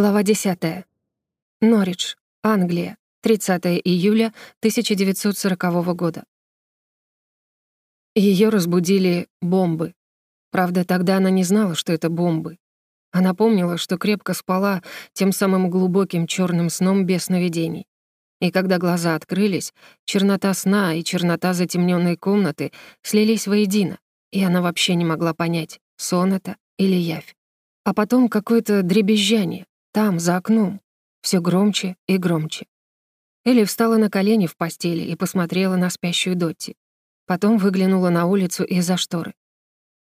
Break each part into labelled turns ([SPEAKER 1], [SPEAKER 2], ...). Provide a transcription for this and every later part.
[SPEAKER 1] Глава 10. Норридж, Англия, 30 июля 1940 года. Ее разбудили бомбы. Правда, тогда она не знала, что это бомбы. Она помнила, что крепко спала тем самым глубоким черным сном без сновидений. И когда глаза открылись, чернота сна и чернота затемненной комнаты слились воедино, и она вообще не могла понять, сон это или явь. А потом какое-то дребезжание, там, за окном. Все громче и громче. Элли встала на колени в постели и посмотрела на спящую Дотти. Потом выглянула на улицу из-за шторы.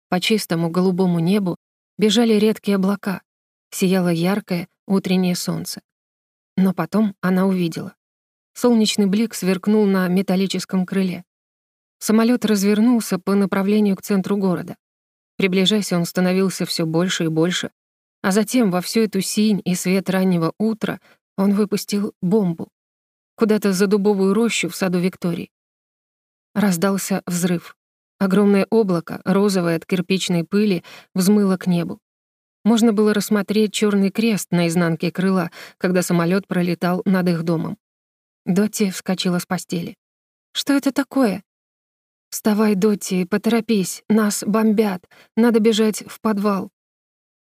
[SPEAKER 1] По чистому голубому небу бежали редкие облака, сияло яркое утреннее солнце. Но потом она увидела. Солнечный блик сверкнул на металлическом крыле. Самолет развернулся по направлению к центру города. Приближаясь, он становился все больше и больше, а затем во всю эту синь и свет раннего утра он выпустил бомбу. Куда-то за дубовую рощу в саду Виктории. Раздался взрыв. Огромное облако, розовое от кирпичной пыли, взмыло к небу. Можно было рассмотреть черный крест на изнанке крыла, когда самолет пролетал над их домом. Дотти вскочила с постели. «Что это такое?» «Вставай, Дотти, поторопись, нас бомбят, надо бежать в подвал».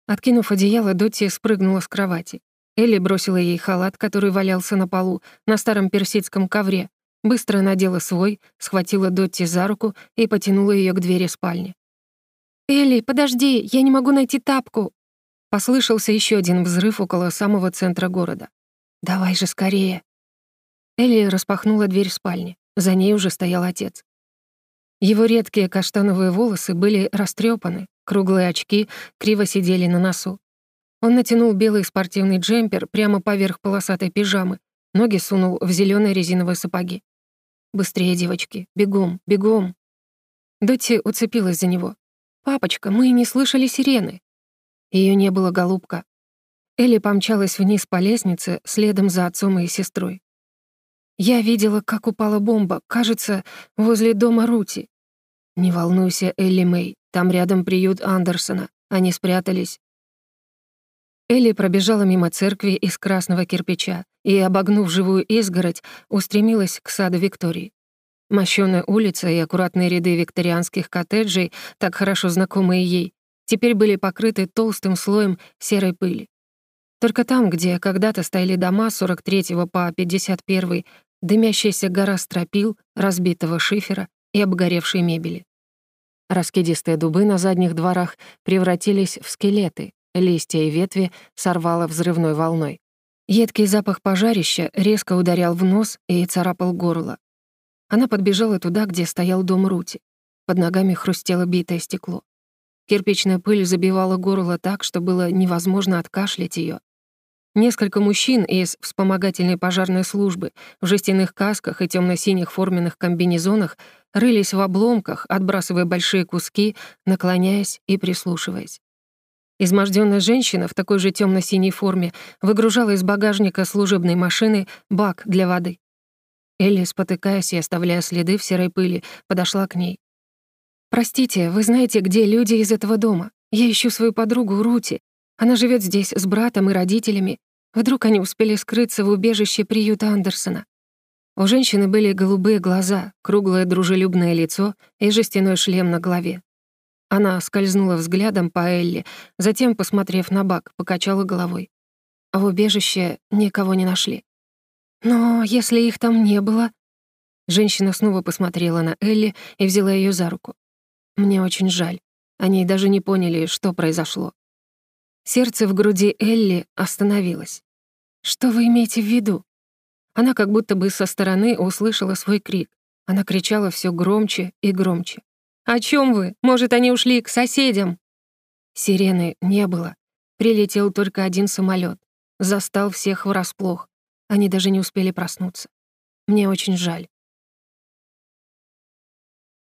[SPEAKER 1] Откинув одеяло, Дотти спрыгнула с кровати. Элли бросила ей халат, который валялся на полу, на старом персидском ковре, быстро надела свой, схватила Дотти за руку и потянула ее к двери спальни. «Элли, подожди, я не могу найти тапку!» Послышался еще один взрыв около самого центра города. «Давай же скорее!» Элли распахнула дверь спальни. За ней уже стоял отец. Его редкие каштановые волосы были растрепаны, Круглые очки криво сидели на носу. Он натянул белый спортивный джемпер прямо поверх полосатой пижамы, ноги сунул в зеленые резиновые сапоги. «Быстрее, девочки! Бегом! Бегом!» Дотти уцепилась за него. «Папочка, мы не слышали сирены!» Ее не было, голубка. Элли помчалась вниз по лестнице, следом за отцом и сестрой. «Я видела, как упала бомба, кажется, возле дома Рути». «Не волнуйся, Элли Мэй, там рядом приют Андерсона. Они спрятались. Элли пробежала мимо церкви из красного кирпича и, обогнув живую изгородь, устремилась к саду Виктории. Мощёная улица и аккуратные ряды викторианских коттеджей, так хорошо знакомые ей, теперь были покрыты толстым слоем серой пыли. Только там, где когда-то стояли дома 43 по 51 дымящаяся гора стропил, разбитого шифера и обгоревшей мебели. Раскидистые дубы на задних дворах превратились в скелеты, листья и ветви сорвало взрывной волной. Едкий запах пожарища резко ударял в нос и царапал горло. Она подбежала туда, где стоял дом Рути. Под ногами хрустело битое стекло. Кирпичная пыль забивала горло так, что было невозможно откашлять ее. Несколько мужчин из вспомогательной пожарной службы в жестяных касках и темно синих форменных комбинезонах рылись в обломках, отбрасывая большие куски, наклоняясь и прислушиваясь. Измождённая женщина в такой же темно синей форме выгружала из багажника служебной машины бак для воды. Элли, спотыкаясь и оставляя следы в серой пыли, подошла к ней. «Простите, вы знаете, где люди из этого дома? Я ищу свою подругу Рути. Она живет здесь с братом и родителями. Вдруг они успели скрыться в убежище приюта Андерсона. У женщины были голубые глаза, круглое дружелюбное лицо и жестяной шлем на голове. Она скользнула взглядом по Элли, затем, посмотрев на бак, покачала головой. В убежище никого не нашли. «Но если их там не было...» Женщина снова посмотрела на Элли и взяла ее за руку. «Мне очень жаль. Они даже не поняли, что произошло. Сердце в груди Элли остановилось. «Что вы имеете в виду?» Она как будто бы со стороны услышала свой крик. Она кричала все громче и громче. «О чем вы? Может, они ушли к соседям?» Сирены не было. Прилетел только один самолет. Застал всех врасплох. Они даже не успели проснуться. Мне очень жаль.